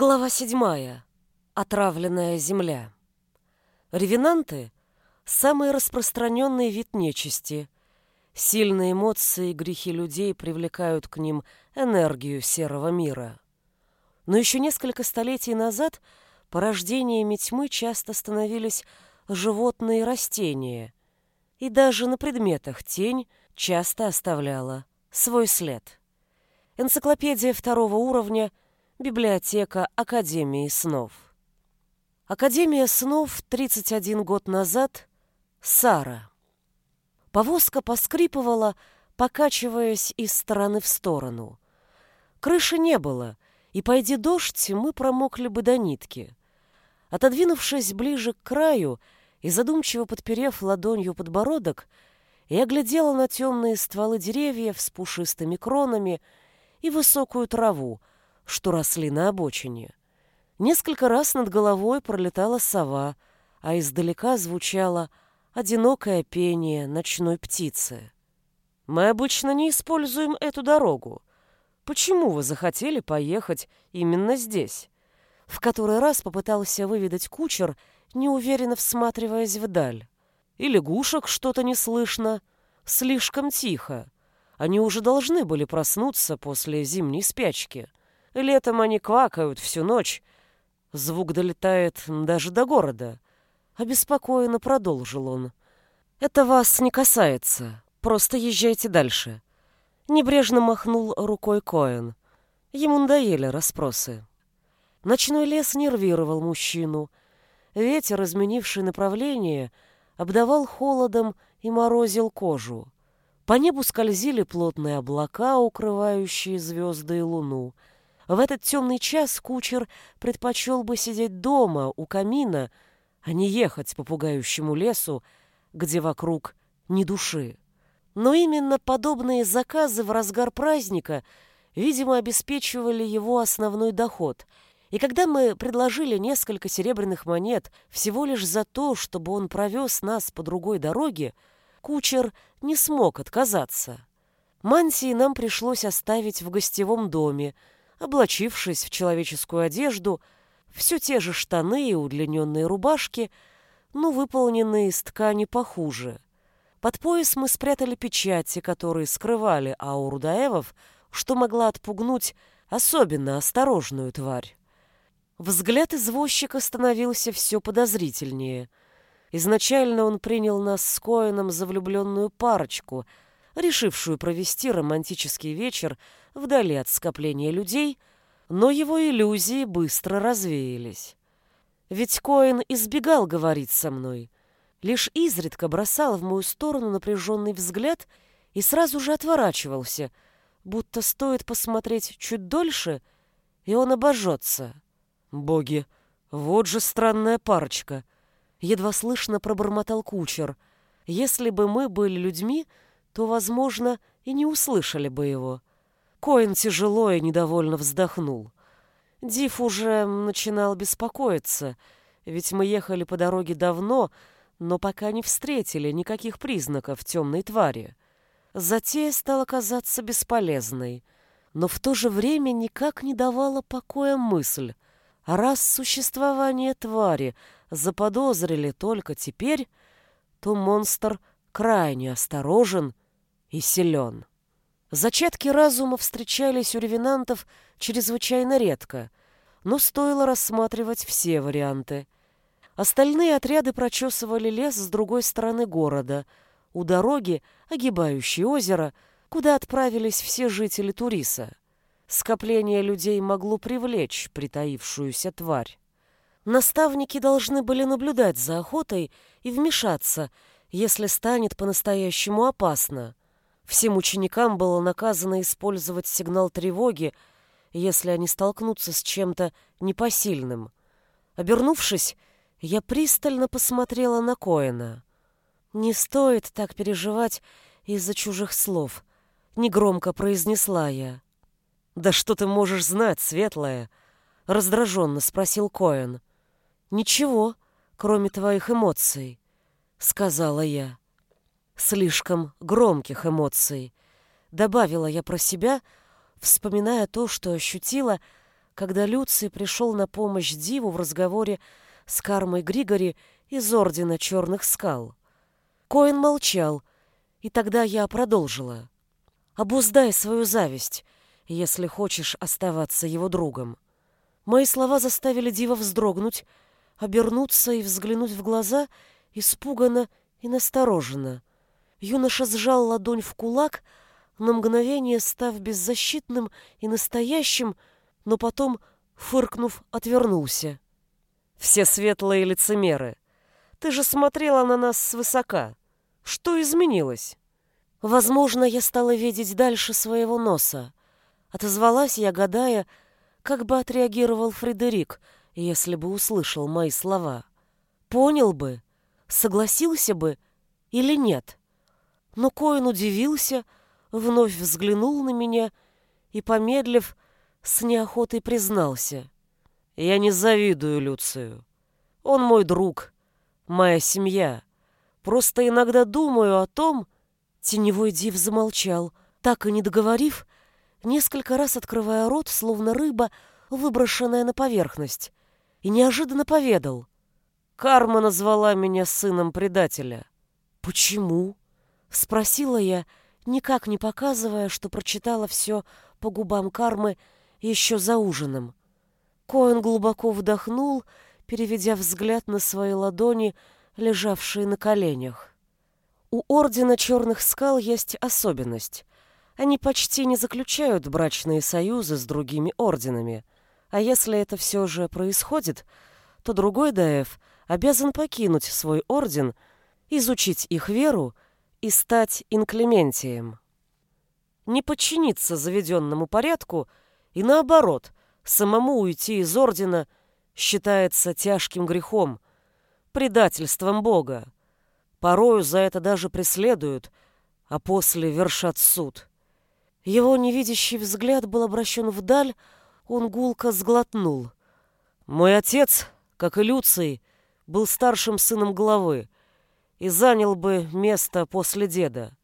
Глава седьмая. Отравленная земля. Ревенанты – самый распространенный вид нечисти. Сильные эмоции и грехи людей привлекают к ним энергию серого мира. Но еще несколько столетий назад порождениями тьмы часто становились животные и растения, и даже на предметах тень часто оставляла свой след. Энциклопедия второго уровня – Библиотека Академии снов. Академия снов 31 год назад. Сара. Повозка поскрипывала, покачиваясь из стороны в сторону. Крыши не было, и, пойди дождь, мы промокли бы до нитки. Отодвинувшись ближе к краю и задумчиво подперев ладонью подбородок, я глядела на темные стволы деревьев с пушистыми кронами и высокую траву, что росли на обочине. Несколько раз над головой пролетала сова, а издалека звучало одинокое пение ночной птицы. «Мы обычно не используем эту дорогу. Почему вы захотели поехать именно здесь?» В который раз попытался выведать кучер, неуверенно всматриваясь вдаль. И лягушек что-то не слышно. Слишком тихо. Они уже должны были проснуться после зимней спячки. Летом они квакают всю ночь. Звук долетает даже до города. Обеспокоенно продолжил он. Это вас не касается. Просто езжайте дальше. Небрежно махнул рукой Коэн. Ему надоели расспросы. Ночной лес нервировал мужчину. Ветер, изменивший направление, обдавал холодом и морозил кожу. По небу скользили плотные облака, укрывающие звезды и луну — в этот темный час кучер предпочел бы сидеть дома у камина, а не ехать по пугающему лесу, где вокруг ни души. Но именно подобные заказы в разгар праздника, видимо, обеспечивали его основной доход. И когда мы предложили несколько серебряных монет всего лишь за то, чтобы он провез нас по другой дороге, кучер не смог отказаться. Мантии нам пришлось оставить в гостевом доме, облачившись в человеческую одежду, все те же штаны и удлиненные рубашки, но выполненные из ткани похуже. Под пояс мы спрятали печати, которые скрывали ауру даевов, что могла отпугнуть особенно осторожную тварь. Взгляд извозчика становился все подозрительнее. Изначально он принял нас с Коэном за влюбленную парочку, решившую провести романтический вечер вдали от скопления людей, но его иллюзии быстро развеялись. Ведь Коэн избегал говорить со мной, лишь изредка бросал в мою сторону напряженный взгляд и сразу же отворачивался, будто стоит посмотреть чуть дольше, и он обожжется. Боги, вот же странная парочка. Едва слышно пробормотал кучер. Если бы мы были людьми, то, возможно, и не услышали бы его. Коин тяжело и недовольно вздохнул. Див уже начинал беспокоиться, ведь мы ехали по дороге давно, но пока не встретили никаких признаков темной твари. Затея стала казаться бесполезной, но в то же время никак не давала покоя мысль. Раз существование твари заподозрили только теперь, то монстр крайне осторожен и силен. Зачатки разума встречались у ревенантов чрезвычайно редко, но стоило рассматривать все варианты. Остальные отряды прочесывали лес с другой стороны города, у дороги, огибающей озеро, куда отправились все жители Туриса. Скопление людей могло привлечь притаившуюся тварь. Наставники должны были наблюдать за охотой и вмешаться, если станет по-настоящему опасно. Всем ученикам было наказано использовать сигнал тревоги, если они столкнутся с чем-то непосильным. Обернувшись, я пристально посмотрела на Коэна. «Не стоит так переживать из-за чужих слов», — негромко произнесла я. «Да что ты можешь знать, светлая?» — раздраженно спросил Коэн. «Ничего, кроме твоих эмоций», — сказала я слишком громких эмоций. Добавила я про себя, вспоминая то, что ощутила, когда Люций пришел на помощь Диву в разговоре с Кармой Григори из Ордена Черных Скал. Коин молчал, и тогда я продолжила. «Обуздай свою зависть, если хочешь оставаться его другом». Мои слова заставили Дива вздрогнуть, обернуться и взглянуть в глаза испуганно и настороженно. Юноша сжал ладонь в кулак, на мгновение став беззащитным и настоящим, но потом, фыркнув, отвернулся. «Все светлые лицемеры! Ты же смотрела на нас свысока! Что изменилось?» Возможно, я стала видеть дальше своего носа. Отозвалась я, гадая, как бы отреагировал Фредерик, если бы услышал мои слова. Понял бы, согласился бы или нет. Но Коин удивился, вновь взглянул на меня и, помедлив, с неохотой признался. «Я не завидую Люцию. Он мой друг, моя семья. Просто иногда думаю о том...» Теневой див замолчал, так и не договорив, несколько раз открывая рот, словно рыба, выброшенная на поверхность, и неожиданно поведал. «Карма назвала меня сыном предателя». «Почему?» — спросила я, никак не показывая, что прочитала все по губам кармы еще за ужином. Коэн глубоко вдохнул, переведя взгляд на свои ладони, лежавшие на коленях. У Ордена Черных Скал есть особенность. Они почти не заключают брачные союзы с другими орденами. А если это все же происходит, то другой ДФ обязан покинуть свой орден, изучить их веру и стать инклементием. Не подчиниться заведенному порядку и, наоборот, самому уйти из ордена считается тяжким грехом, предательством Бога. Порою за это даже преследуют, а после вершат суд. Его невидящий взгляд был обращен вдаль, он гулко сглотнул. Мой отец, как и Люций, был старшим сыном главы и занял бы место после деда.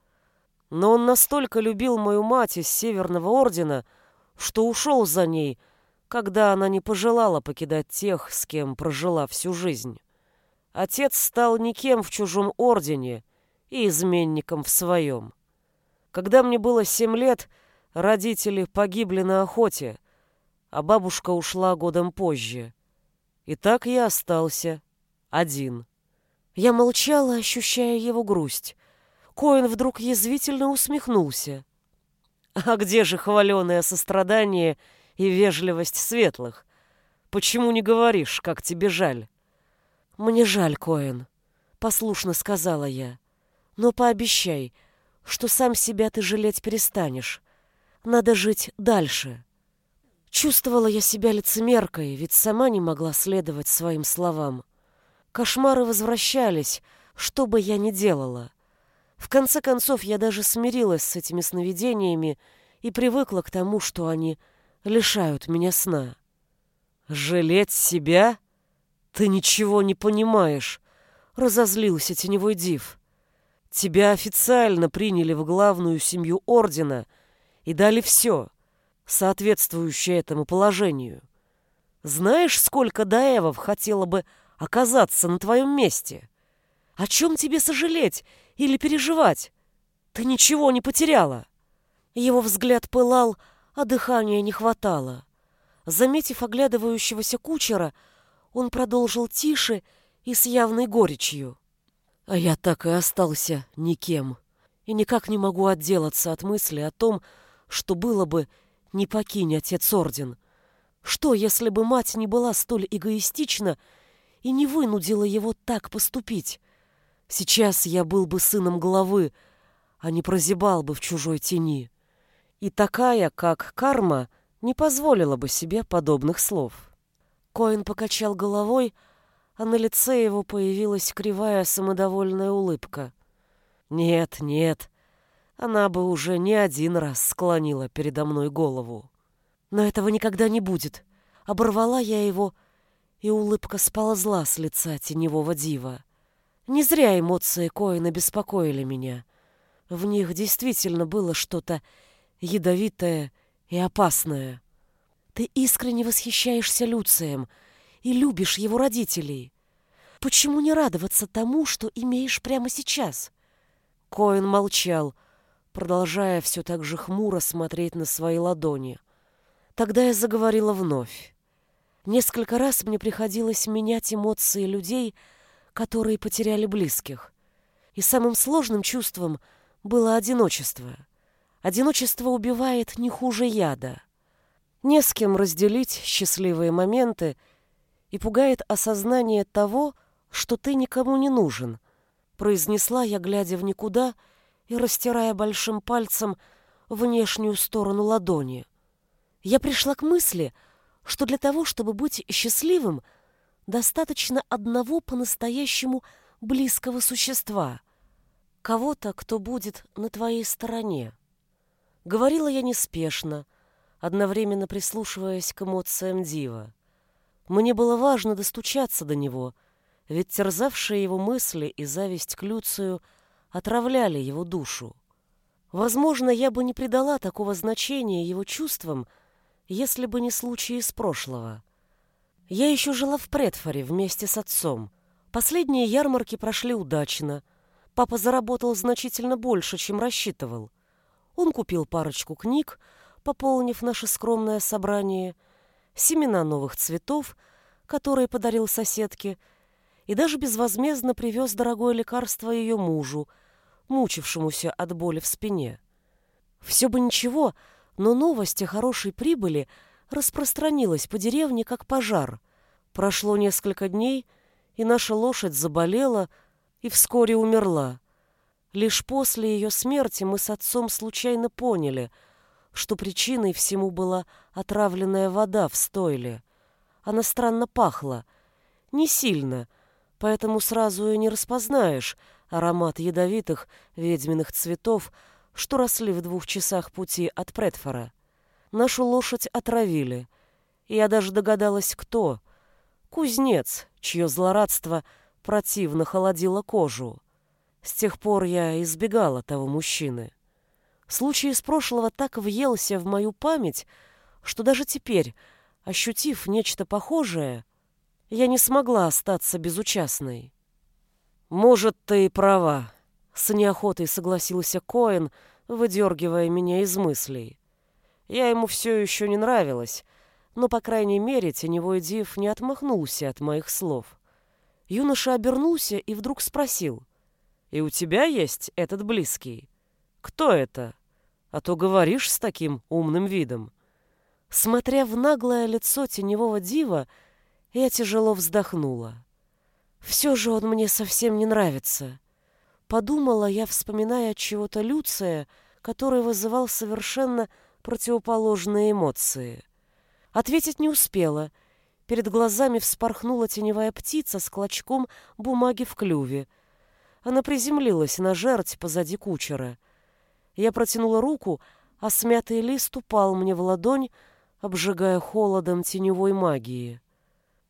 Но он настолько любил мою мать из Северного Ордена, что ушел за ней, когда она не пожелала покидать тех, с кем прожила всю жизнь. Отец стал никем в чужом ордене и изменником в своем. Когда мне было семь лет, родители погибли на охоте, а бабушка ушла годом позже. И так я остался один. Я молчала, ощущая его грусть. Коин вдруг язвительно усмехнулся. «А где же хваленое сострадание и вежливость светлых? Почему не говоришь, как тебе жаль?» «Мне жаль, Коэн», — послушно сказала я. «Но пообещай, что сам себя ты жалеть перестанешь. Надо жить дальше». Чувствовала я себя лицемеркой, ведь сама не могла следовать своим словам. Кошмары возвращались, что бы я ни делала. В конце концов, я даже смирилась с этими сновидениями и привыкла к тому, что они лишают меня сна. «Жалеть себя?» «Ты ничего не понимаешь», — разозлился теневой див. «Тебя официально приняли в главную семью Ордена и дали все, соответствующее этому положению. Знаешь, сколько даевов хотело бы оказаться на твоем месте? О чем тебе сожалеть или переживать? Ты ничего не потеряла». Его взгляд пылал, а дыхания не хватало. Заметив оглядывающегося кучера, он продолжил тише и с явной горечью. А я так и остался никем. И никак не могу отделаться от мысли о том, что было бы, не покинь отец орден. Что, если бы мать не была столь эгоистична и не вынудила его так поступить? Сейчас я был бы сыном главы, а не прозябал бы в чужой тени. И такая, как карма, не позволила бы себе подобных слов. Коин покачал головой, а на лице его появилась кривая самодовольная улыбка. Нет, нет, она бы уже не один раз склонила передо мной голову. Но этого никогда не будет. Оборвала я его, и улыбка сползла с лица теневого дива. Не зря эмоции Коина беспокоили меня. В них действительно было что-то ядовитое и опасное. Ты искренне восхищаешься Люцием и любишь его родителей. Почему не радоваться тому, что имеешь прямо сейчас? Коэн молчал, продолжая все так же хмуро смотреть на свои ладони. Тогда я заговорила вновь. Несколько раз мне приходилось менять эмоции людей, которые потеряли близких. И самым сложным чувством было одиночество. Одиночество убивает не хуже яда. Не с кем разделить счастливые моменты и пугает осознание того, что ты никому не нужен, произнесла я, глядя в никуда и растирая большим пальцем внешнюю сторону ладони. Я пришла к мысли, что для того, чтобы быть счастливым, достаточно одного по-настоящему близкого существа, кого-то, кто будет на твоей стороне. Говорила я неспешно, одновременно прислушиваясь к эмоциям Дива. Мне было важно достучаться до него, ведь терзавшие его мысли и зависть к Люцию отравляли его душу. Возможно, я бы не придала такого значения его чувствам, если бы не случаи из прошлого. Я еще жила в Предфоре вместе с отцом. Последние ярмарки прошли удачно. Папа заработал значительно больше, чем рассчитывал. Он купил парочку книг, пополнив наше скромное собрание, семена новых цветов, которые подарил соседке, и даже безвозмездно привез дорогое лекарство ее мужу, мучившемуся от боли в спине. Все бы ничего, но новость о хорошей прибыли распространилась по деревне как пожар. Прошло несколько дней, и наша лошадь заболела и вскоре умерла. Лишь после ее смерти мы с отцом случайно поняли, что причиной всему была отравленная вода в стойле. Она странно пахла. Не сильно, поэтому сразу и не распознаешь аромат ядовитых ведьминых цветов, что росли в двух часах пути от Предфора. Нашу лошадь отравили. Я даже догадалась, кто. Кузнец, чье злорадство противно холодило кожу. С тех пор я избегала того мужчины. Случай из прошлого так въелся в мою память, что даже теперь, ощутив нечто похожее, я не смогла остаться безучастной. «Может, ты и права», — с неохотой согласился Коэн, выдергивая меня из мыслей. Я ему все еще не нравилась, но, по крайней мере, теневой див не отмахнулся от моих слов. Юноша обернулся и вдруг спросил. «И у тебя есть этот близкий? Кто это? А то говоришь с таким умным видом». Смотря в наглое лицо теневого дива, я тяжело вздохнула. Все же он мне совсем не нравится. Подумала я, вспоминая чего-то Люция, который вызывал совершенно противоположные эмоции. Ответить не успела. Перед глазами вспорхнула теневая птица с клочком бумаги в клюве. Она приземлилась на жерть позади кучера. Я протянула руку, а смятый лист упал мне в ладонь, обжигая холодом теневой магии.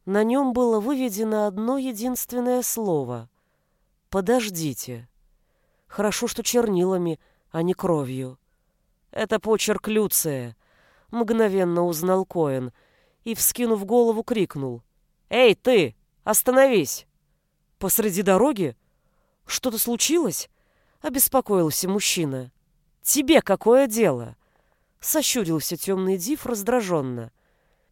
На нем было выведено одно единственное слово — «Подождите». Хорошо, что чернилами, а не кровью. Это почерк Люция, мгновенно узнал Коэн и, вскинув голову, крикнул. «Эй, ты! Остановись!» «Посреди дороги? Что-то случилось?» — обеспокоился мужчина. «Тебе какое дело?» — сощурился темный див раздраженно.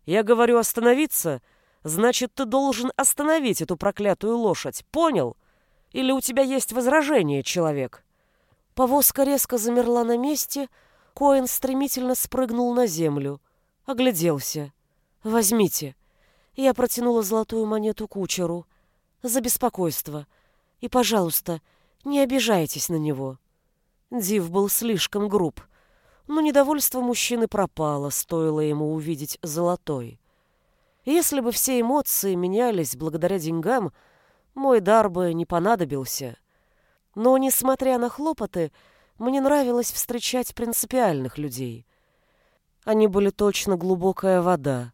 «Я говорю остановиться, значит, ты должен остановить эту проклятую лошадь, понял? Или у тебя есть возражение, человек?» Повозка резко замерла на месте, Коэн стремительно спрыгнул на землю, огляделся. «Возьмите». Я протянула золотую монету кучеру. «За беспокойство. И, пожалуйста, не обижайтесь на него». Див был слишком груб, но недовольство мужчины пропало, стоило ему увидеть золотой. Если бы все эмоции менялись благодаря деньгам, мой дар бы не понадобился. Но, несмотря на хлопоты, мне нравилось встречать принципиальных людей. Они были точно глубокая вода,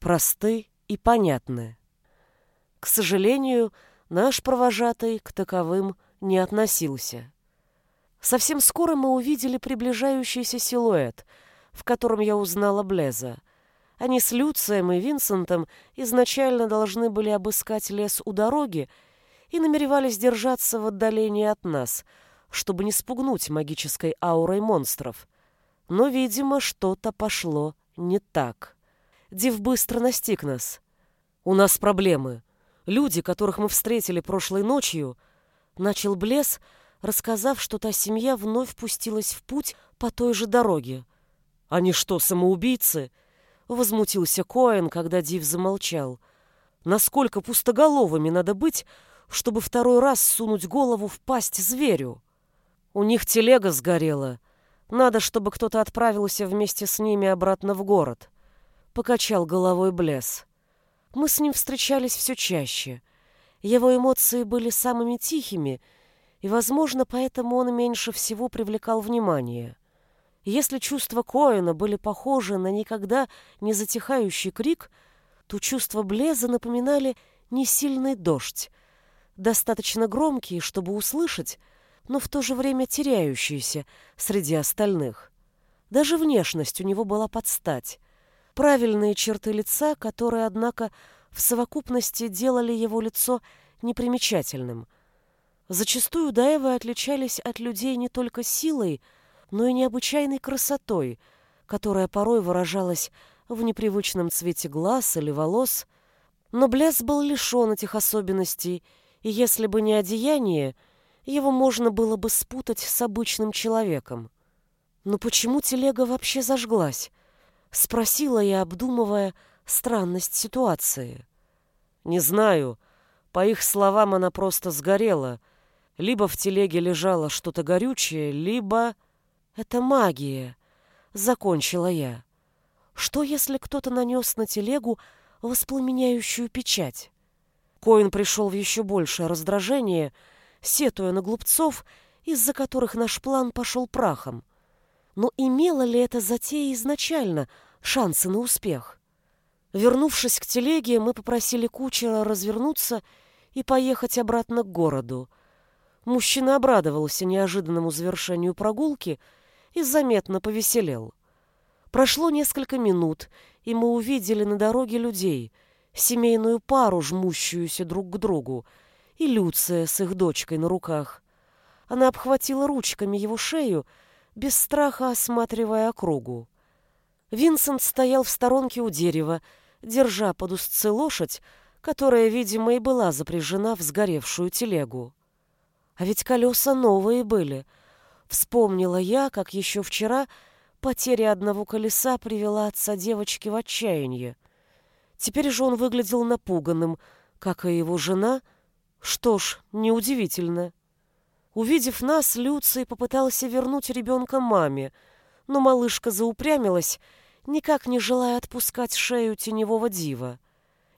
просты и понятны. К сожалению, наш провожатый к таковым не относился. Совсем скоро мы увидели приближающийся силуэт, в котором я узнала Блеза. Они с Люцием и Винсентом изначально должны были обыскать лес у дороги и намеревались держаться в отдалении от нас, чтобы не спугнуть магической аурой монстров. Но, видимо, что-то пошло не так. Див быстро настиг нас. «У нас проблемы. Люди, которых мы встретили прошлой ночью...» Начал Блес, рассказав, что та семья вновь пустилась в путь по той же дороге. «Они что, самоубийцы?» Возмутился Коэн, когда Див замолчал. «Насколько пустоголовыми надо быть, чтобы второй раз сунуть голову в пасть зверю? У них телега сгорела. Надо, чтобы кто-то отправился вместе с ними обратно в город». Покачал головой Блес. Мы с ним встречались все чаще. Его эмоции были самыми тихими, и, возможно, поэтому он меньше всего привлекал внимание. Если чувства Коэна были похожи на никогда не затихающий крик, то чувства Блеза напоминали несильный дождь, достаточно громкий, чтобы услышать, но в то же время теряющийся среди остальных. Даже внешность у него была под стать. Правильные черты лица, которые, однако, в совокупности делали его лицо непримечательным. Зачастую Даевы отличались от людей не только силой, но и необычайной красотой, которая порой выражалась в непривычном цвете глаз или волос. Но Блес был лишен этих особенностей, и если бы не одеяние, его можно было бы спутать с обычным человеком. Но почему телега вообще зажглась? Спросила я, обдумывая странность ситуации. Не знаю. По их словам, она просто сгорела. Либо в телеге лежало что-то горючее, либо... Это магия, закончила я. Что, если кто-то нанес на телегу воспламеняющую печать? Коин пришел в еще большее раздражение, сетуя на глупцов, из-за которых наш план пошел прахом. Но имела ли эта затея изначально шансы на успех? Вернувшись к телеге, мы попросили кучера развернуться и поехать обратно к городу. Мужчина обрадовался неожиданному завершению прогулки и заметно повеселел. Прошло несколько минут, и мы увидели на дороге людей, семейную пару, жмущуюся друг к другу, и Люция с их дочкой на руках. Она обхватила ручками его шею, без страха осматривая округу. Винсент стоял в сторонке у дерева, держа под узцы лошадь, которая, видимо, и была запряжена в сгоревшую телегу. А ведь колеса новые были — Вспомнила я, как еще вчера потеря одного колеса привела отца девочки в отчаяние. Теперь же он выглядел напуганным, как и его жена. Что ж, неудивительно. Увидев нас, Люций попытался вернуть ребенка маме, но малышка заупрямилась, никак не желая отпускать шею теневого дива.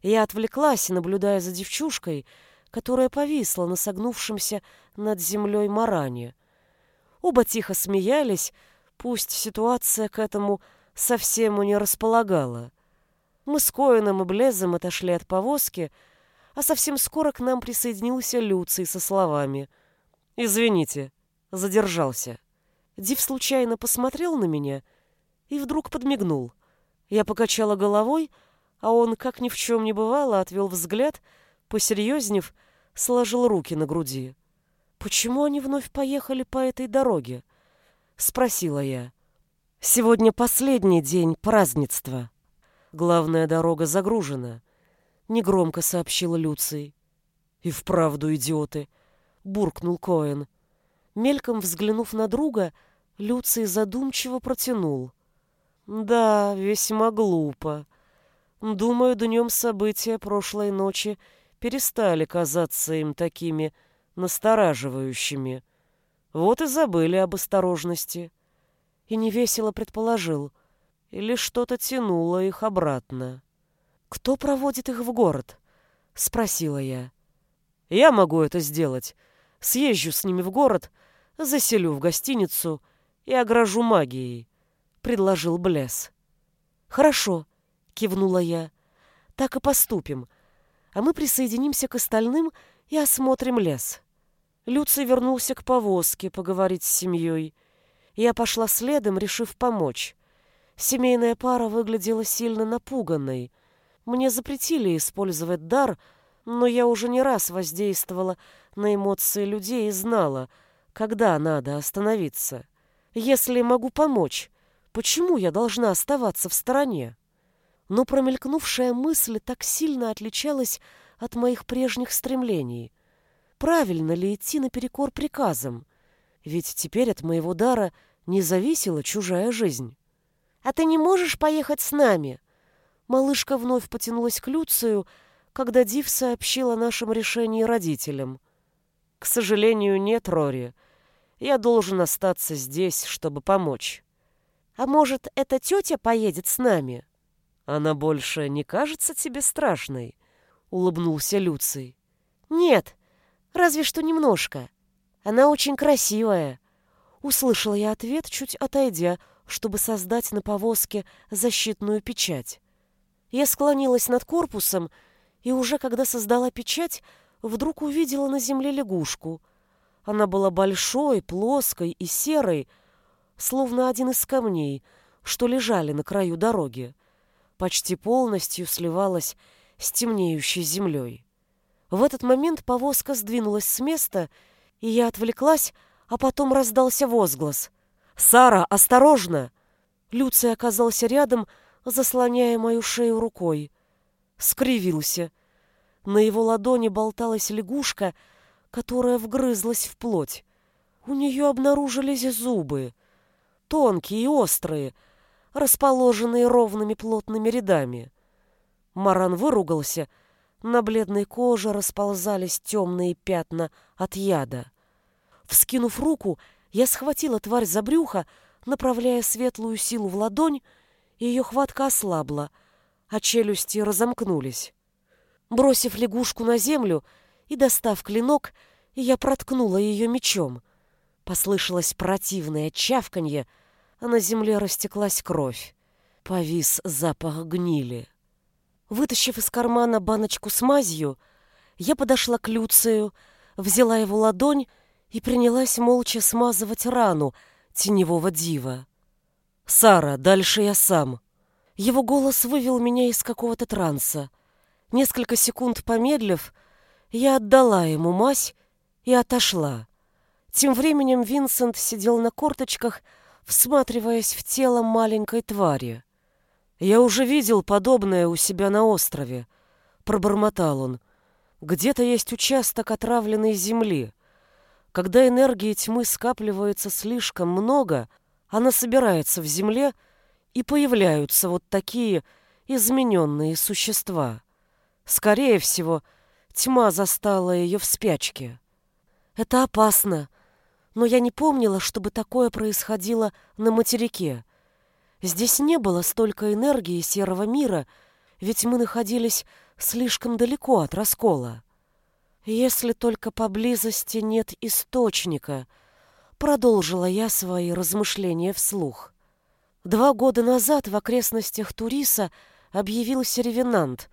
Я отвлеклась, наблюдая за девчушкой, которая повисла на согнувшемся над землей маране. Оба тихо смеялись, пусть ситуация к этому совсем и не располагала. Мы с Коином и Блезом отошли от повозки, а совсем скоро к нам присоединился Люций со словами «Извините, задержался». Див случайно посмотрел на меня и вдруг подмигнул. Я покачала головой, а он, как ни в чем не бывало, отвел взгляд, посерьезнев, сложил руки на груди. «Почему они вновь поехали по этой дороге?» — спросила я. «Сегодня последний день празднества. Главная дорога загружена», — негромко сообщила Люций. «И вправду идиоты», — буркнул Коэн. Мельком взглянув на друга, Люций задумчиво протянул. «Да, весьма глупо. Думаю, днем события прошлой ночи перестали казаться им такими настораживающими. Вот и забыли об осторожности. И невесело предположил, или что-то тянуло их обратно. «Кто проводит их в город?» — спросила я. «Я могу это сделать. Съезжу с ними в город, заселю в гостиницу и огражу магией», — предложил Блесс. «Хорошо», — кивнула я. «Так и поступим. А мы присоединимся к остальным и осмотрим лес». Люций вернулся к повозке поговорить с семьей. Я пошла следом, решив помочь. Семейная пара выглядела сильно напуганной. Мне запретили использовать дар, но я уже не раз воздействовала на эмоции людей и знала, когда надо остановиться. Если могу помочь, почему я должна оставаться в стороне? Но промелькнувшая мысль так сильно отличалась от моих прежних стремлений. Правильно ли идти наперекор приказам? Ведь теперь от моего дара не зависела чужая жизнь. «А ты не можешь поехать с нами?» Малышка вновь потянулась к Люцию, когда Див сообщил о нашем решении родителям. «К сожалению, нет, Рори. Я должен остаться здесь, чтобы помочь». «А может, эта тетя поедет с нами?» «Она больше не кажется тебе страшной?» — улыбнулся Люций. «Нет, разве что немножко. Она очень красивая». Услышала я ответ, чуть отойдя, чтобы создать на повозке защитную печать. Я склонилась над корпусом, и уже когда создала печать, вдруг увидела на земле лягушку. Она была большой, плоской и серой, словно один из камней, что лежали на краю дороги. Почти полностью сливалась с темнеющей землей. В этот момент повозка сдвинулась с места, и я отвлеклась, а потом раздался возглас. «Сара, осторожно!» Люций оказался рядом, заслоняя мою шею рукой. Скривился. На его ладони болталась лягушка, которая вгрызлась в плоть. У нее обнаружились зубы. Тонкие и острые, расположенные ровными плотными рядами. Маран выругался. На бледной коже расползались темные пятна от яда. Вскинув руку, я схватила тварь за брюхо, направляя светлую силу в ладонь, и ее хватка ослабла, а челюсти разомкнулись. Бросив лягушку на землю и достав клинок, я проткнула ее мечом. Послышалось противное чавканье, а на земле растеклась кровь. Повис запах гнили. Вытащив из кармана баночку с мазью, я подошла к Люцию, взяла его ладонь и принялась молча смазывать рану теневого дива. «Сара, дальше я сам». Его голос вывел меня из какого-то транса. Несколько секунд помедлив, я отдала ему мазь и отошла. Тем временем Винсент сидел на корточках, всматриваясь в тело маленькой твари. «Я уже видел подобное у себя на острове», — пробормотал он. «Где-то есть участок отравленной земли. Когда энергии тьмы скапливается слишком много, она собирается в земле, и появляются вот такие измененные существа. Скорее всего, тьма застала ее в спячке. Это опасно, но я не помнила, чтобы такое происходило на материке. Здесь не было столько энергии серого мира, ведь мы находились слишком далеко от раскола. Если только поблизости нет источника, продолжила я свои размышления вслух. Два года назад в окрестностях Туриса объявился ревенант,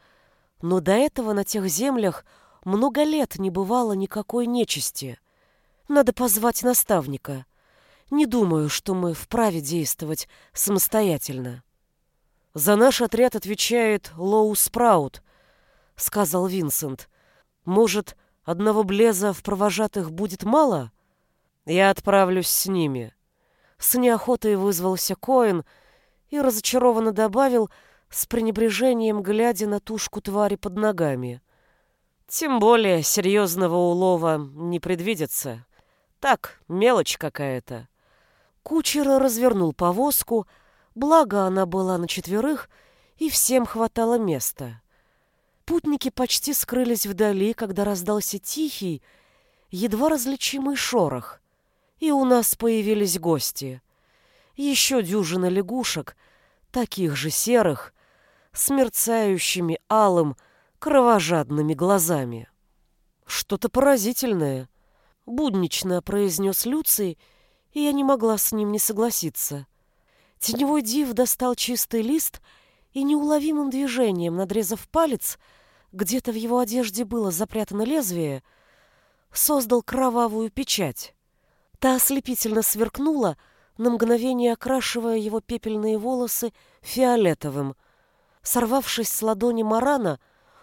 но до этого на тех землях много лет не бывало никакой нечисти. Надо позвать наставника. Не думаю, что мы вправе действовать самостоятельно. За наш отряд отвечает Лоу Спраут, сказал Винсент. Может, Одного Блеза в провожатых будет мало? Я отправлюсь с ними. С неохотой вызвался Коин и разочарованно добавил, с пренебрежением глядя на тушку твари под ногами. Тем более серьезного улова не предвидится. Так, мелочь какая-то. Кучер развернул повозку, благо она была на четверых, и всем хватало места. Путники почти скрылись вдали, когда раздался тихий, едва различимый шорох. И у нас появились гости. Еще дюжина лягушек, таких же серых, с мерцающими алым, кровожадными глазами. «Что-то поразительное», — буднично произнес Люций, и я не могла с ним не согласиться. Теневой див достал чистый лист и неуловимым движением, надрезав палец, — где-то в его одежде было запрятано лезвие, создал кровавую печать. Та ослепительно сверкнула, на мгновение окрашивая его пепельные волосы фиолетовым. Сорвавшись с ладони Марана,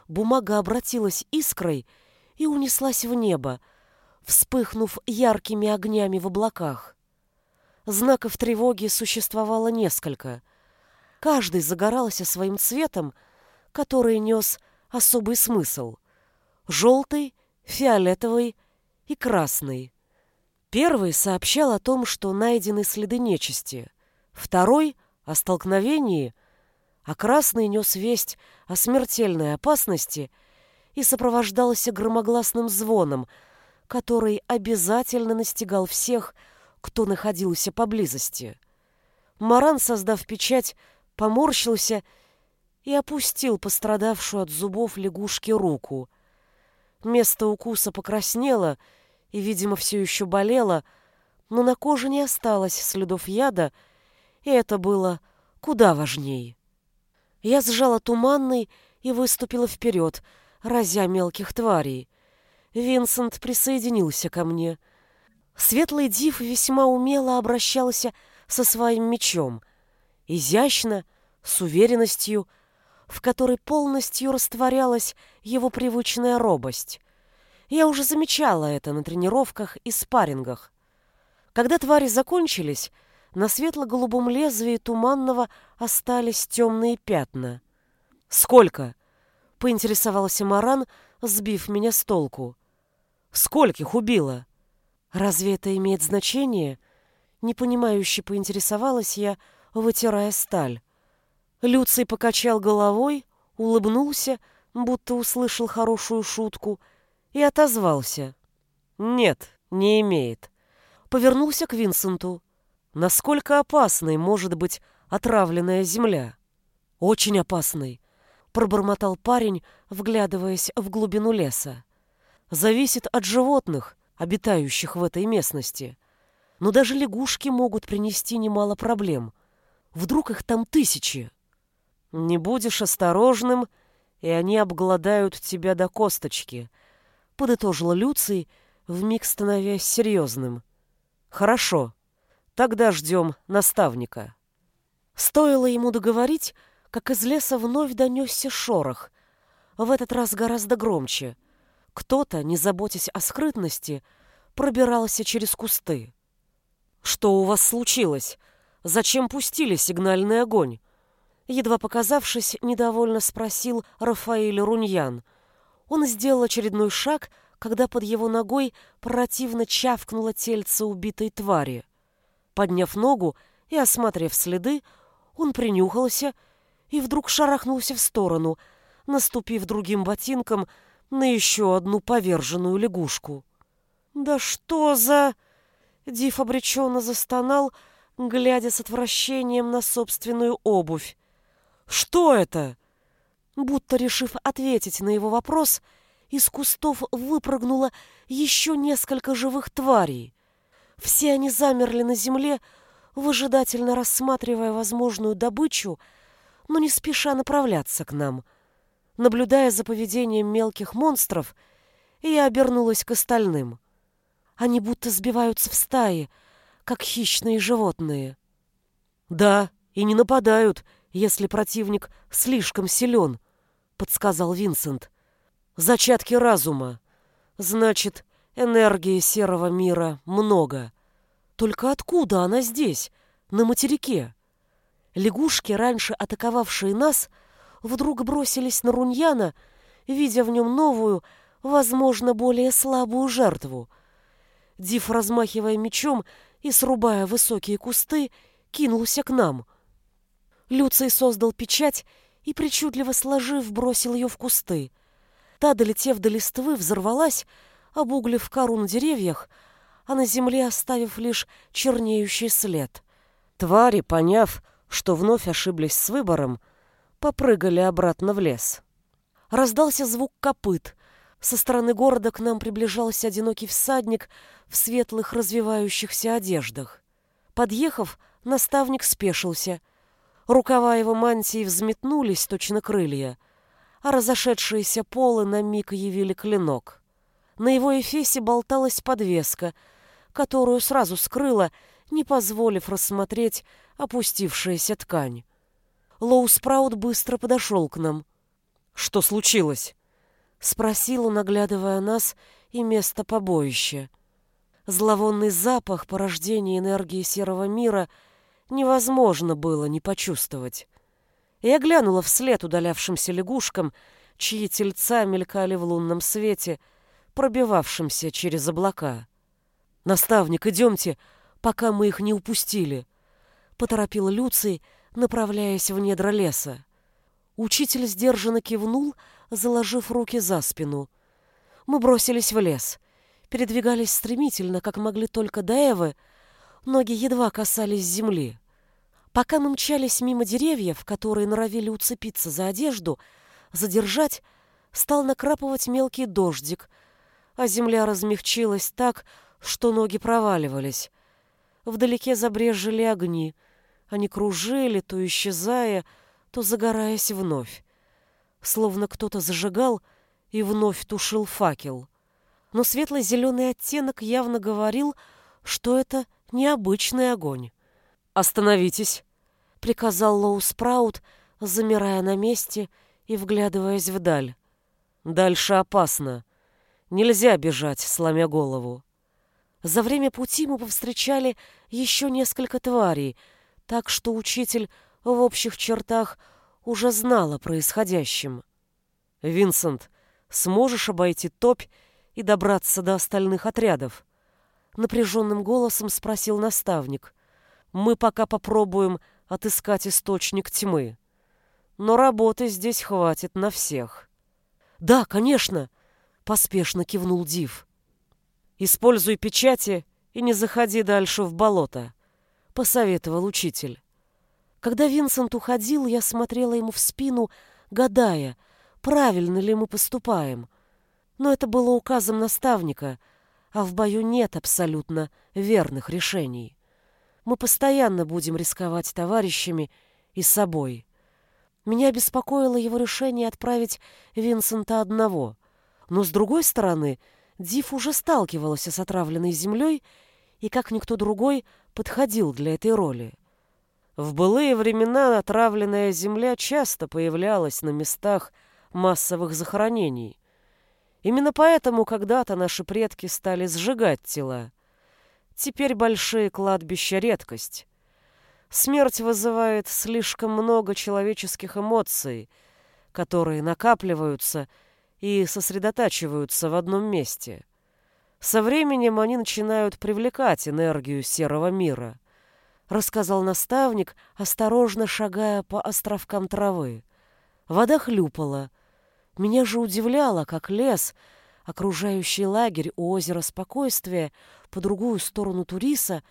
бумага обратилась искрой и унеслась в небо, вспыхнув яркими огнями в облаках. Знаков тревоги существовало несколько. Каждый загорался своим цветом, который нес особый смысл. Желтый, фиолетовый и красный. Первый сообщал о том, что найдены следы нечисти. Второй — о столкновении, а красный нес весть о смертельной опасности и сопровождался громогласным звоном, который обязательно настигал всех, кто находился поблизости. Маран, создав печать, поморщился и опустил пострадавшую от зубов лягушки руку. Место укуса покраснело и, видимо, все еще болело, но на коже не осталось следов яда, и это было куда важнее. Я сжала туманный и выступила вперед, разя мелких тварей. Винсент присоединился ко мне. Светлый див весьма умело обращался со своим мечом. Изящно, с уверенностью, в которой полностью растворялась его привычная робость. Я уже замечала это на тренировках и спаррингах. Когда твари закончились, на светло-голубом лезвии туманного остались темные пятна. «Сколько?» — поинтересовался Маран, сбив меня с толку. «Скольких убила?» «Разве это имеет значение?» Непонимающе поинтересовалась я, вытирая сталь. Люций покачал головой, улыбнулся, будто услышал хорошую шутку, и отозвался. «Нет, не имеет». Повернулся к Винсенту. «Насколько опасной может быть отравленная земля?» «Очень опасной», — пробормотал парень, вглядываясь в глубину леса. «Зависит от животных, обитающих в этой местности. Но даже лягушки могут принести немало проблем. Вдруг их там тысячи?» «Не будешь осторожным, и они обгладают тебя до косточки», — подытожила Люций, вмиг становясь серьезным. «Хорошо, тогда ждем наставника». Стоило ему договорить, как из леса вновь донесся шорох, в этот раз гораздо громче. Кто-то, не заботясь о скрытности, пробирался через кусты. «Что у вас случилось? Зачем пустили сигнальный огонь?» Едва показавшись, недовольно спросил Рафаэль Руньян. Он сделал очередной шаг, когда под его ногой противно чавкнуло тельце убитой твари. Подняв ногу и осмотрев следы, он принюхался и вдруг шарахнулся в сторону, наступив другим ботинком на еще одну поверженную лягушку. «Да что за...» Див обреченно застонал, глядя с отвращением на собственную обувь. «Что это?» Будто решив ответить на его вопрос, из кустов выпрыгнуло еще несколько живых тварей. Все они замерли на земле, выжидательно рассматривая возможную добычу, но не спеша направляться к нам. Наблюдая за поведением мелких монстров, я обернулась к остальным. Они будто сбиваются в стаи, как хищные животные. «Да, и не нападают», если противник слишком силен, подсказал Винсент. Зачатки разума. Значит, энергии серого мира много. Только откуда она здесь, на материке? Лягушки, раньше атаковавшие нас, вдруг бросились на Руньяна, видя в нем новую, возможно, более слабую жертву. Див, размахивая мечом и срубая высокие кусты, кинулся к нам — Люций создал печать и, причудливо сложив, бросил ее в кусты. Та, долетев до листвы, взорвалась, обуглив кору на деревьях, а на земле оставив лишь чернеющий след. Твари, поняв, что вновь ошиблись с выбором, попрыгали обратно в лес. Раздался звук копыт. Со стороны города к нам приближался одинокий всадник в светлых развивающихся одеждах. Подъехав, наставник спешился — Рукава его мантии взметнулись, точно крылья, а разошедшиеся полы на миг явили клинок. На его эфесе болталась подвеска, которую сразу скрыла не позволив рассмотреть опустившаяся ткань. Лоу Спраут быстро подошел к нам. «Что случилось?» — спросил он, оглядывая нас и место побоища. Зловонный запах порождения энергии серого мира невозможно было не почувствовать. Я глянула вслед удалявшимся лягушкам, чьи тельца мелькали в лунном свете, пробивавшимся через облака. «Наставник, идемте, пока мы их не упустили», — поторопил Люций, направляясь в недра леса. Учитель сдержанно кивнул, заложив руки за спину. Мы бросились в лес. Передвигались стремительно, как могли только до ноги едва касались земли. Пока мы мчались мимо деревьев, которые норовили уцепиться за одежду, задержать, стал накрапывать мелкий дождик, а земля размягчилась так, что ноги проваливались. Вдалеке забрежили огни. Они кружили, то исчезая, то загораясь вновь. Словно кто-то зажигал и вновь тушил факел. Но светло-зеленый оттенок явно говорил, что это необычный огонь. «Остановитесь!» — приказал Лоу Спраут, замирая на месте и вглядываясь вдаль. «Дальше опасно. Нельзя бежать, сломя голову». За время пути мы повстречали еще несколько тварей, так что учитель в общих чертах уже знал о происходящем. «Винсент, сможешь обойти топь и добраться до остальных отрядов?» Напряженным голосом спросил наставник. «Мы пока попробуем отыскать источник тьмы. Но работы здесь хватит на всех». «Да, конечно!» — поспешно кивнул Див. «Используй печати и не заходи дальше в болото», — посоветовал учитель. Когда Винсент уходил, я смотрела ему в спину, гадая, правильно ли мы поступаем. Но это было указом наставника, а в бою нет абсолютно верных решений. Мы постоянно будем рисковать товарищами и собой. Меня беспокоило его решение отправить Винсента одного. Но, с другой стороны, Див уже сталкивался с отравленной землей и, как никто другой, подходил для этой роли. В былые времена отравленная земля часто появлялась на местах массовых захоронений. Именно поэтому когда-то наши предки стали сжигать тела. Теперь большие кладбища — редкость. Смерть вызывает слишком много человеческих эмоций, которые накапливаются и сосредотачиваются в одном месте. Со временем они начинают привлекать энергию серого мира, рассказал наставник, осторожно шагая по островкам травы. Вода хлюпала. Меня же удивляло, как лес, окружающий лагерь у озера Спокойствия по другую сторону Туриса,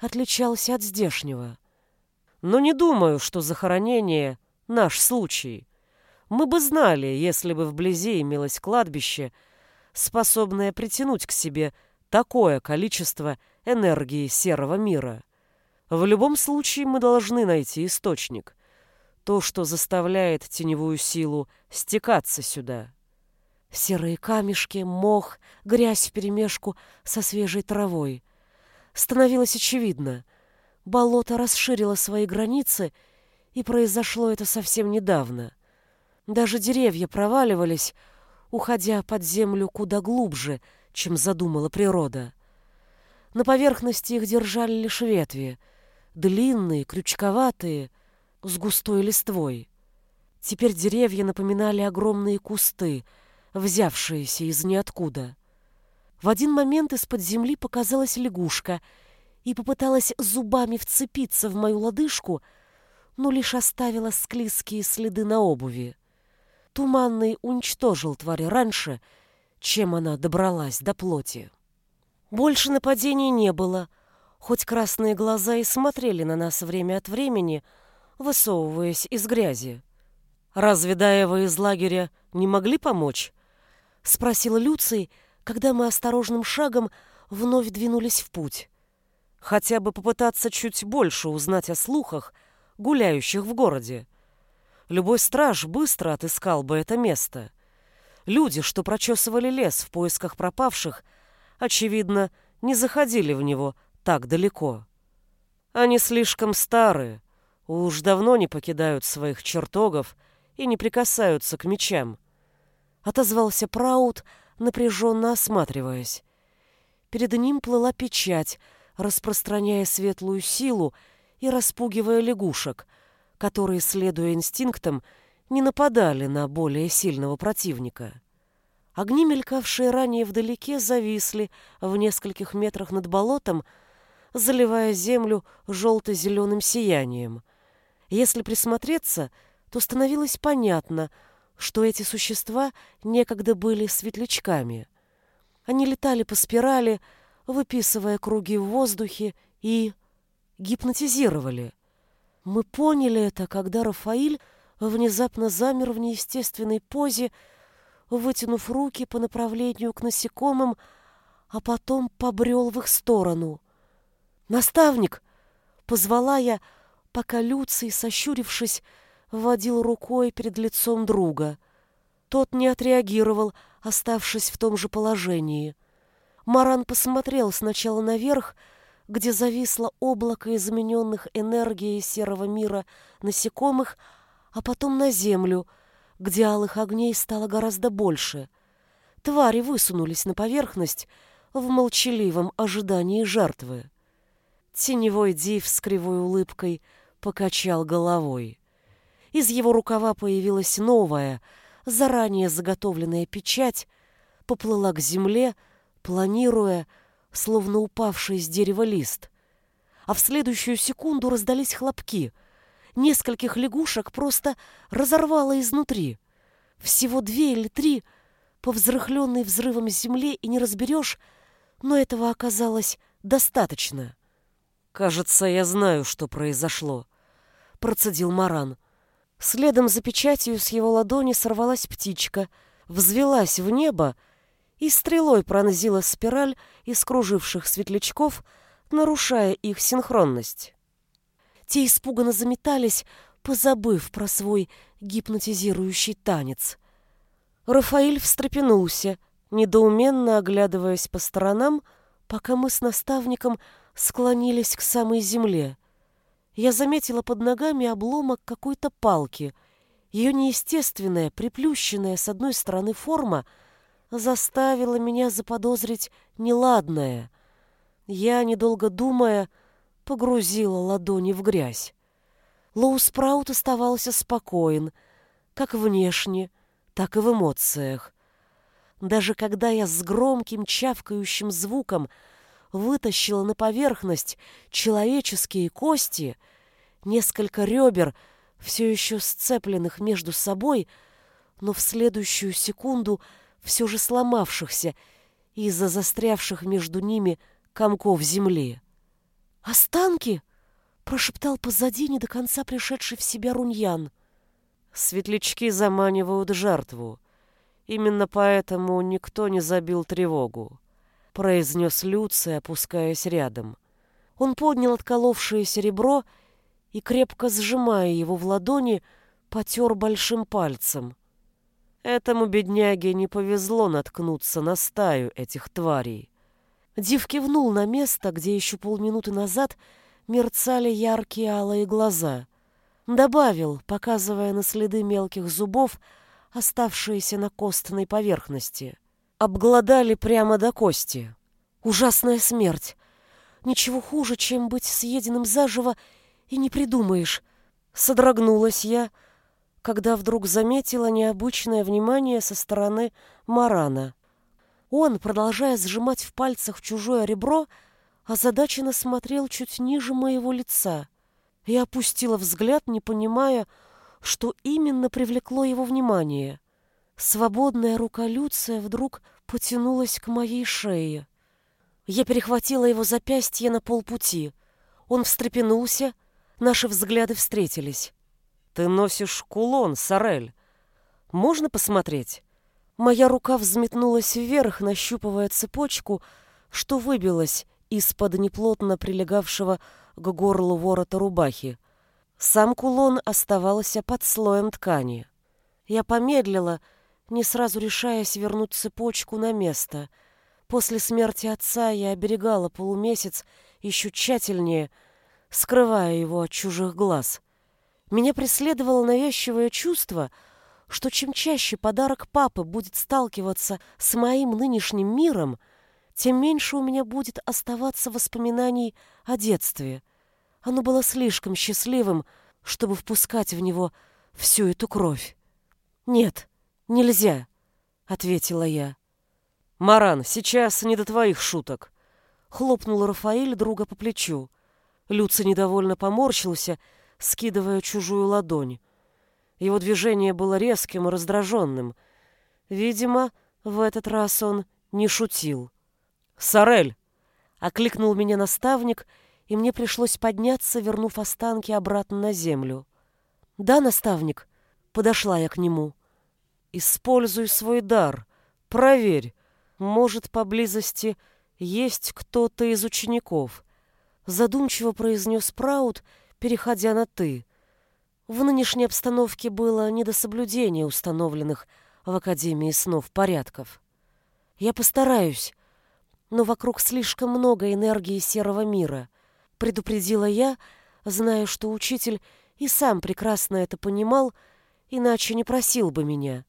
отличался от здешнего. Но не думаю, что захоронение — наш случай. Мы бы знали, если бы вблизи имелось кладбище, способное притянуть к себе такое количество энергии серого мира. В любом случае мы должны найти источник. То, что заставляет теневую силу стекаться сюда. Серые камешки, мох, грязь вперемешку со свежей травой. Становилось очевидно. Болото расширило свои границы, и произошло это совсем недавно — даже деревья проваливались, уходя под землю куда глубже, чем задумала природа. На поверхности их держали лишь ветви, длинные, крючковатые, с густой листвой. Теперь деревья напоминали огромные кусты, взявшиеся из ниоткуда. В один момент из-под земли показалась лягушка и попыталась зубами вцепиться в мою лодыжку, но лишь оставила склизкие следы на обуви. Туманный уничтожил тварь раньше, чем она добралась до плоти. Больше нападений не было, хоть красные глаза и смотрели на нас время от времени, высовываясь из грязи. «Разве Даева из лагеря не могли помочь?» — спросил Люций, когда мы осторожным шагом вновь двинулись в путь. «Хотя бы попытаться чуть больше узнать о слухах, гуляющих в городе. Любой страж быстро отыскал бы это место. Люди, что прочесывали лес в поисках пропавших, очевидно, не заходили в него так далеко. Они слишком старые, уж давно не покидают своих чертогов и не прикасаются к мечам. Отозвался Праут, напряженно осматриваясь. Перед ним плыла печать, распространяя светлую силу и распугивая лягушек, которые, следуя инстинктам, не нападали на более сильного противника. Огни, мелькавшие ранее вдалеке, зависли в нескольких метрах над болотом, заливая землю желто-зеленым сиянием. Если присмотреться, то становилось понятно, что эти существа некогда были светлячками. Они летали по спирали, выписывая круги в воздухе и гипнотизировали. Мы поняли это, когда Рафаиль внезапно замер в неестественной позе, вытянув руки по направлению к насекомым, а потом побрел в их сторону. «Наставник!» — позвала я, пока Люций, сощурившись, водил рукой перед лицом друга. Тот не отреагировал, оставшись в том же положении. Маран посмотрел сначала наверх, где зависло облако измененных энергией серого мира насекомых, а потом на землю — где алых огней стало гораздо больше. Твари высунулись на поверхность в молчаливом ожидании жертвы. Теневой див с кривой улыбкой покачал головой. Из его рукава появилась новая, заранее заготовленная печать, поплыла к земле, планируя, словно упавший с дерева лист. А в следующую секунду раздались хлопки — нескольких лягушек просто разорвало изнутри. Всего две или три, по взрыхленной взрывом земле, и не разберешь, но этого оказалось достаточно. «Кажется, я знаю, что произошло», — процедил Маран. Следом за печатью с его ладони сорвалась птичка, взвелась в небо и стрелой пронзила спираль из круживших светлячков, нарушая их синхронность. Те испуганно заметались, позабыв про свой гипнотизирующий танец. Рафаэль встрепенулся, недоуменно оглядываясь по сторонам, пока мы с наставником склонились к самой земле. Я заметила под ногами обломок какой-то палки. Ее неестественная, приплющенная с одной стороны форма заставила меня заподозрить неладное. Я, недолго думая, погрузила ладони в грязь. Лоу Спраут оставался спокоен, как внешне, так и в эмоциях. Даже когда я с громким чавкающим звуком вытащила на поверхность человеческие кости, несколько ребер, все еще сцепленных между собой, но в следующую секунду все же сломавшихся из-за застрявших между ними комков земли. «Останки!» — прошептал позади не до конца пришедший в себя Руньян. «Светлячки заманивают жертву. Именно поэтому никто не забил тревогу», — произнес Люций, опускаясь рядом. Он поднял отколовшееся ребро и, крепко сжимая его в ладони, потер большим пальцем. Этому бедняге не повезло наткнуться на стаю этих тварей. Див кивнул на место, где еще полминуты назад мерцали яркие алые глаза. Добавил, показывая на следы мелких зубов, оставшиеся на костной поверхности. Обглодали прямо до кости. Ужасная смерть. Ничего хуже, чем быть съеденным заживо, и не придумаешь. Содрогнулась я, когда вдруг заметила необычное внимание со стороны Марана. Он, продолжая сжимать в пальцах чужое ребро, озадаченно смотрел чуть ниже моего лица. Я опустила взгляд, не понимая, что именно привлекло его внимание. Свободная рука Люция вдруг потянулась к моей шее. Я перехватила его запястье на полпути. Он встрепенулся, наши взгляды встретились. «Ты носишь кулон, Сорель. Можно посмотреть?» Моя рука взметнулась вверх, нащупывая цепочку, что выбилась из-под неплотно прилегавшего к горлу ворота рубахи. Сам кулон оставался под слоем ткани. Я помедлила, не сразу решаясь вернуть цепочку на место. После смерти отца я оберегала полумесяц еще тщательнее, скрывая его от чужих глаз. Меня преследовало навязчивое чувство, что чем чаще подарок папы будет сталкиваться с моим нынешним миром, тем меньше у меня будет оставаться воспоминаний о детстве. Оно было слишком счастливым, чтобы впускать в него всю эту кровь. «Нет, нельзя», — ответила я. «Маран, сейчас не до твоих шуток», — хлопнул Рафаэль друга по плечу. Люци недовольно поморщился, скидывая чужую ладонь. Его движение было резким и раздраженным. Видимо, в этот раз он не шутил. «Сорель!» — окликнул меня наставник, и мне пришлось подняться, вернув останки обратно на землю. «Да, наставник?» — подошла я к нему. «Используй свой дар. Проверь. Может, поблизости есть кто-то из учеников?» Задумчиво произнес Праут, переходя на «ты». В нынешней обстановке было не до соблюдения установленных в Академии снов порядков. «Я постараюсь», но вокруг слишком много энергии серого мира. Предупредила я, зная, что учитель и сам прекрасно это понимал, иначе не просил бы меня.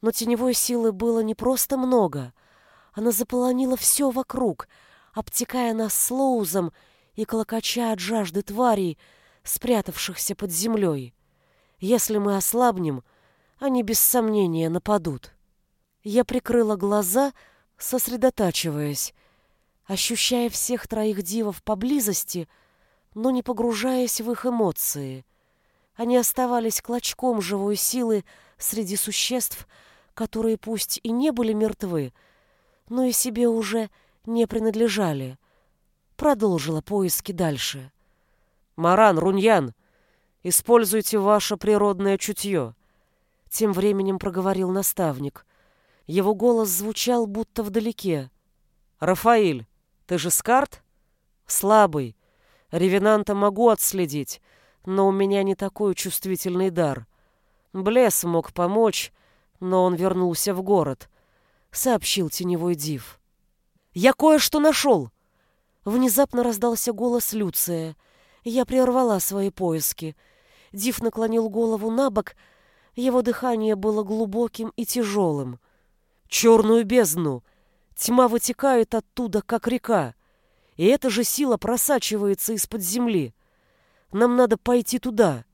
Но теневой силы было не просто много. Она заполонила все вокруг, обтекая нас слоузом и колокоча от жажды тварей, спрятавшихся под землей. Если мы ослабнем, они без сомнения нападут. Я прикрыла глаза, сосредотачиваясь, ощущая всех троих дивов поблизости, но не погружаясь в их эмоции. Они оставались клочком живой силы среди существ, которые пусть и не были мертвы, но и себе уже не принадлежали. Продолжила поиски дальше. «Маран, Руньян, используйте ваше природное чутье», — тем временем проговорил наставник. Его голос звучал будто вдалеке. «Рафаиль, ты же скарт?» «Слабый. Ревенанта могу отследить, но у меня не такой чувствительный дар. Блес мог помочь, но он вернулся в город», — сообщил теневой див. «Я кое-что нашел!» Внезапно раздался голос Люция. Я прервала свои поиски. Див наклонил голову на бок, его дыхание было глубоким и тяжелым черную бездну. Тьма вытекает оттуда, как река. И эта же сила просачивается из-под земли. Нам надо пойти туда.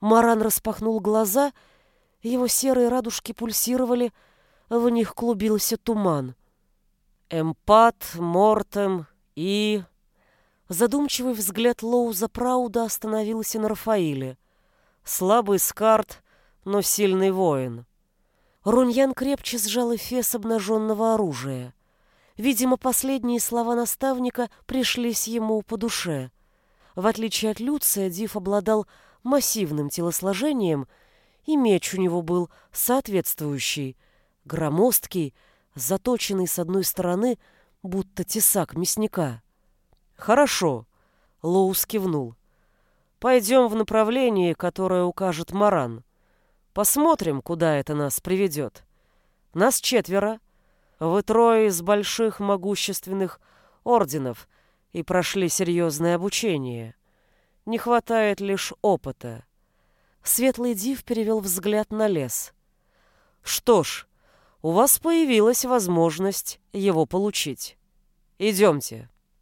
Маран распахнул глаза, его серые радужки пульсировали, в них клубился туман. Эмпат, Мортем и... Задумчивый взгляд Лоуза Прауда остановился на Рафаиле. Слабый скарт, но сильный воин. Руньян крепче сжал эфес обнаженного оружия. Видимо, последние слова наставника пришлись ему по душе. В отличие от Люция, Див обладал массивным телосложением, и меч у него был соответствующий, громоздкий, заточенный с одной стороны, будто тесак мясника. «Хорошо», — Лоус кивнул. «Пойдем в направлении, которое укажет Маран. Посмотрим, куда это нас приведет. Нас четверо. Вы трое из больших могущественных орденов и прошли серьезное обучение. Не хватает лишь опыта. Светлый див перевел взгляд на лес. Что ж, у вас появилась возможность его получить. Идемте.